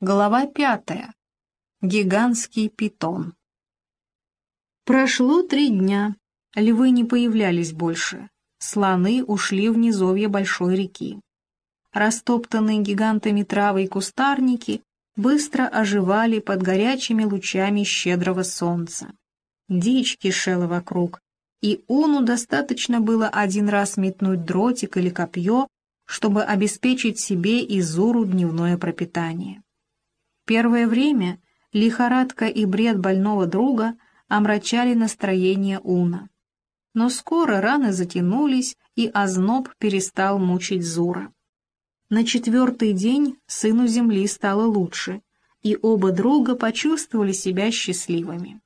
Глава пятая. Гигантский питон. Прошло три дня. Львы не появлялись больше. Слоны ушли в низовье большой реки. Растоптанные гигантами травы и кустарники быстро оживали под горячими лучами щедрого солнца. Дичь кишела вокруг, и Уну достаточно было один раз метнуть дротик или копье, чтобы обеспечить себе и Зуру дневное пропитание. Первое время лихорадка и бред больного друга омрачали настроение Уна. Но скоро раны затянулись, и озноб перестал мучить Зура. На четвертый день сыну земли стало лучше, и оба друга почувствовали себя счастливыми.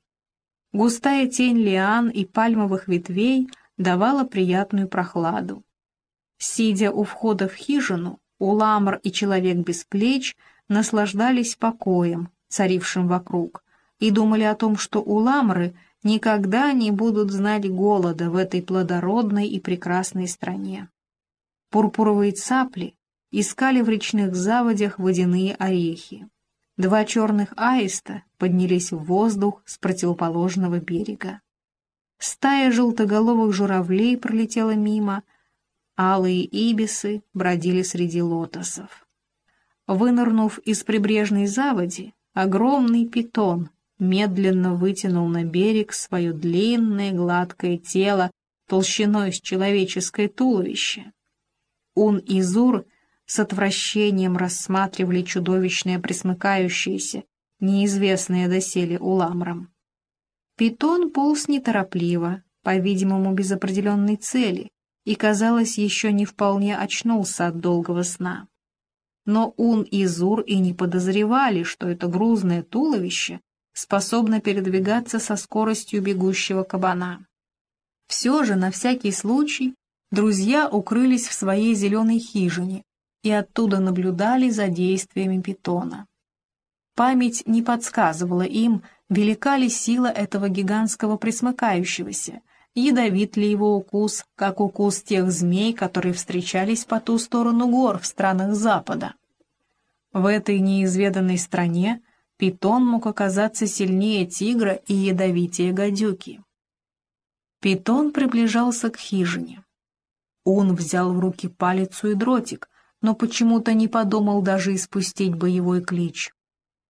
Густая тень лиан и пальмовых ветвей давала приятную прохладу. Сидя у входа в хижину, Уламр и Человек без плеч — наслаждались покоем, царившим вокруг, и думали о том, что уламры никогда не будут знать голода в этой плодородной и прекрасной стране. Пурпуровые цапли искали в речных заводях водяные орехи. Два черных аиста поднялись в воздух с противоположного берега. Стая желтоголовых журавлей пролетела мимо, алые ибисы бродили среди лотосов. Вынырнув из прибрежной заводи, огромный питон медленно вытянул на берег свое длинное гладкое тело толщиной с человеческое туловище. Ун и Зур с отвращением рассматривали чудовищное присмыкающееся, неизвестное доселе уламрам. Питон полз неторопливо, по-видимому, без определенной цели, и, казалось, еще не вполне очнулся от долгого сна но Ун и Зур и не подозревали, что это грузное туловище способно передвигаться со скоростью бегущего кабана. Все же, на всякий случай, друзья укрылись в своей зеленой хижине и оттуда наблюдали за действиями питона. Память не подсказывала им, велика ли сила этого гигантского присмыкающегося, ядовит ли его укус, как укус тех змей, которые встречались по ту сторону гор в странах Запада. В этой неизведанной стране питон мог оказаться сильнее тигра и ядовитее гадюки. Питон приближался к хижине. Он взял в руки палицу и дротик, но почему-то не подумал даже испустить боевой клич.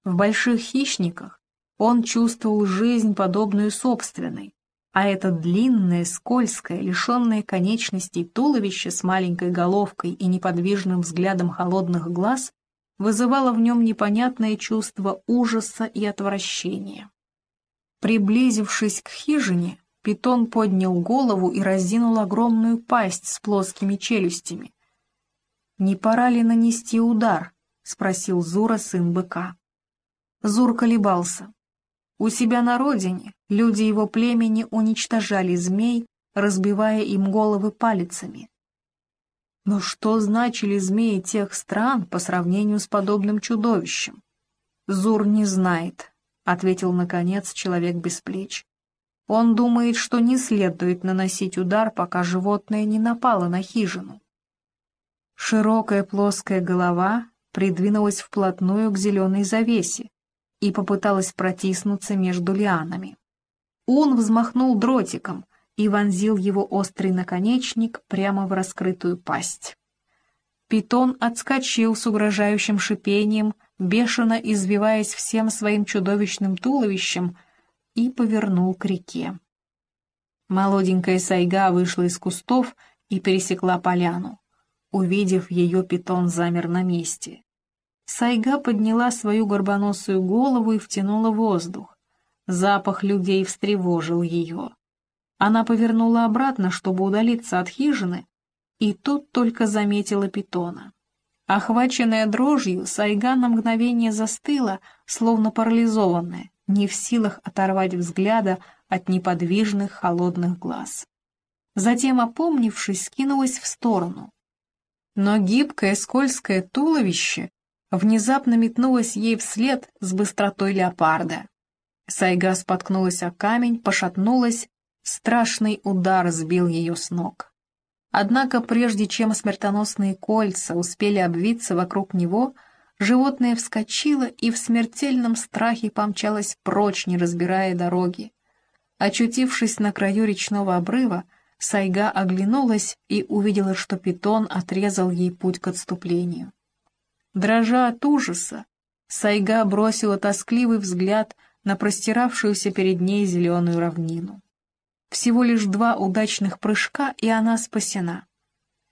В больших хищниках он чувствовал жизнь, подобную собственной, а это длинное, скользкое, лишенное конечностей туловище с маленькой головкой и неподвижным взглядом холодных глаз вызывало в нем непонятное чувство ужаса и отвращения. Приблизившись к хижине, питон поднял голову и раздинул огромную пасть с плоскими челюстями. «Не пора ли нанести удар?» — спросил Зура, сын быка. Зур колебался. У себя на родине люди его племени уничтожали змей, разбивая им головы палицами. Но что значили змеи тех стран по сравнению с подобным чудовищем? Зур не знает, — ответил, наконец, человек без плеч. Он думает, что не следует наносить удар, пока животное не напало на хижину. Широкая плоская голова придвинулась вплотную к зеленой завесе, и попыталась протиснуться между лианами. Он взмахнул дротиком и вонзил его острый наконечник прямо в раскрытую пасть. Питон отскочил с угрожающим шипением, бешено извиваясь всем своим чудовищным туловищем, и повернул к реке. Молоденькая сайга вышла из кустов и пересекла поляну. Увидев ее, питон замер на месте. Сайга подняла свою горбоносую голову и втянула воздух. Запах людей встревожил ее. Она повернула обратно, чтобы удалиться от хижины, и тут только заметила питона. Охваченная дрожью, Сайга на мгновение застыла, словно парализованная, не в силах оторвать взгляда от неподвижных холодных глаз. Затем, опомнившись, скинулась в сторону. Но гибкое скользкое туловище внезапно метнулась ей вслед с быстротой леопарда. Сайга споткнулась о камень, пошатнулась, страшный удар сбил ее с ног. Однако прежде чем смертоносные кольца успели обвиться вокруг него, Животное вскочило и в смертельном страхе помчалось прочь, не разбирая дороги. Очутившись на краю речного обрыва, Сайга оглянулась и увидела, что питон отрезал ей путь к отступлению. Дрожа от ужаса, Сайга бросила тоскливый взгляд на простиравшуюся перед ней зеленую равнину. Всего лишь два удачных прыжка, и она спасена.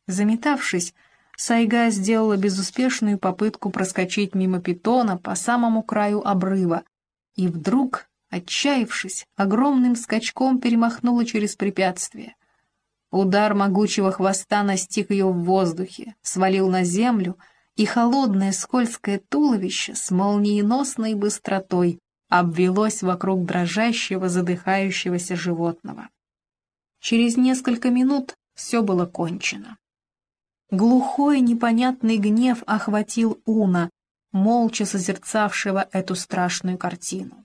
Заметавшись, Сайга сделала безуспешную попытку проскочить мимо питона по самому краю обрыва, и вдруг, отчаявшись, огромным скачком перемахнула через препятствие. Удар могучего хвоста настиг ее в воздухе, свалил на землю, и холодное скользкое туловище с молниеносной быстротой обвелось вокруг дрожащего, задыхающегося животного. Через несколько минут все было кончено. Глухой непонятный гнев охватил Уна, молча созерцавшего эту страшную картину.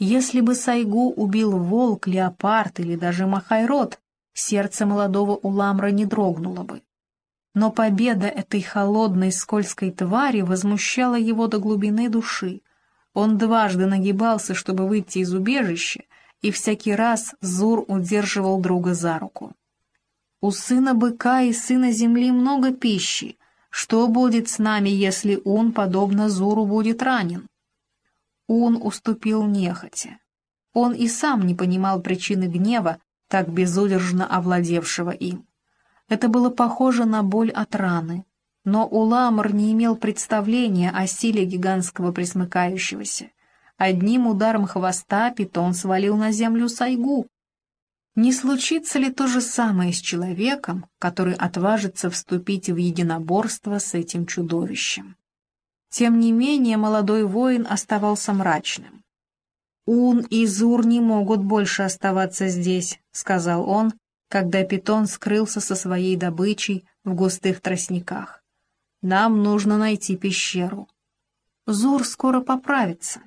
Если бы Сайгу убил волк, леопард или даже махайрод, сердце молодого Уламра не дрогнуло бы. Но победа этой холодной скользкой твари возмущала его до глубины души. Он дважды нагибался, чтобы выйти из убежища, и всякий раз Зур удерживал друга за руку. «У сына быка и сына земли много пищи. Что будет с нами, если он, подобно Зуру, будет ранен?» Он уступил нехотя. Он и сам не понимал причины гнева, так безудержно овладевшего им. Это было похоже на боль от раны, но Уламр не имел представления о силе гигантского присмыкающегося. Одним ударом хвоста питон свалил на землю сайгу. Не случится ли то же самое с человеком, который отважится вступить в единоборство с этим чудовищем? Тем не менее молодой воин оставался мрачным. «Ун и Зур не могут больше оставаться здесь», — сказал он, когда питон скрылся со своей добычей в густых тростниках. «Нам нужно найти пещеру. Зур скоро поправится,